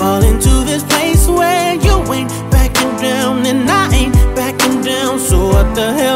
Fall into this place where you ain't backing down, and I ain't backing down. So what the hell?